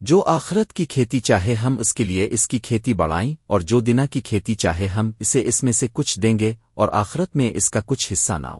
جو آخرت کی کھیتی چاہے ہم اس کے لیے اس کی کھیتی بڑھائیں اور جو دنا کی کھیتی چاہے ہم اسے اس میں سے کچھ دیں گے اور آخرت میں اس کا کچھ حصہ نہ ہو۔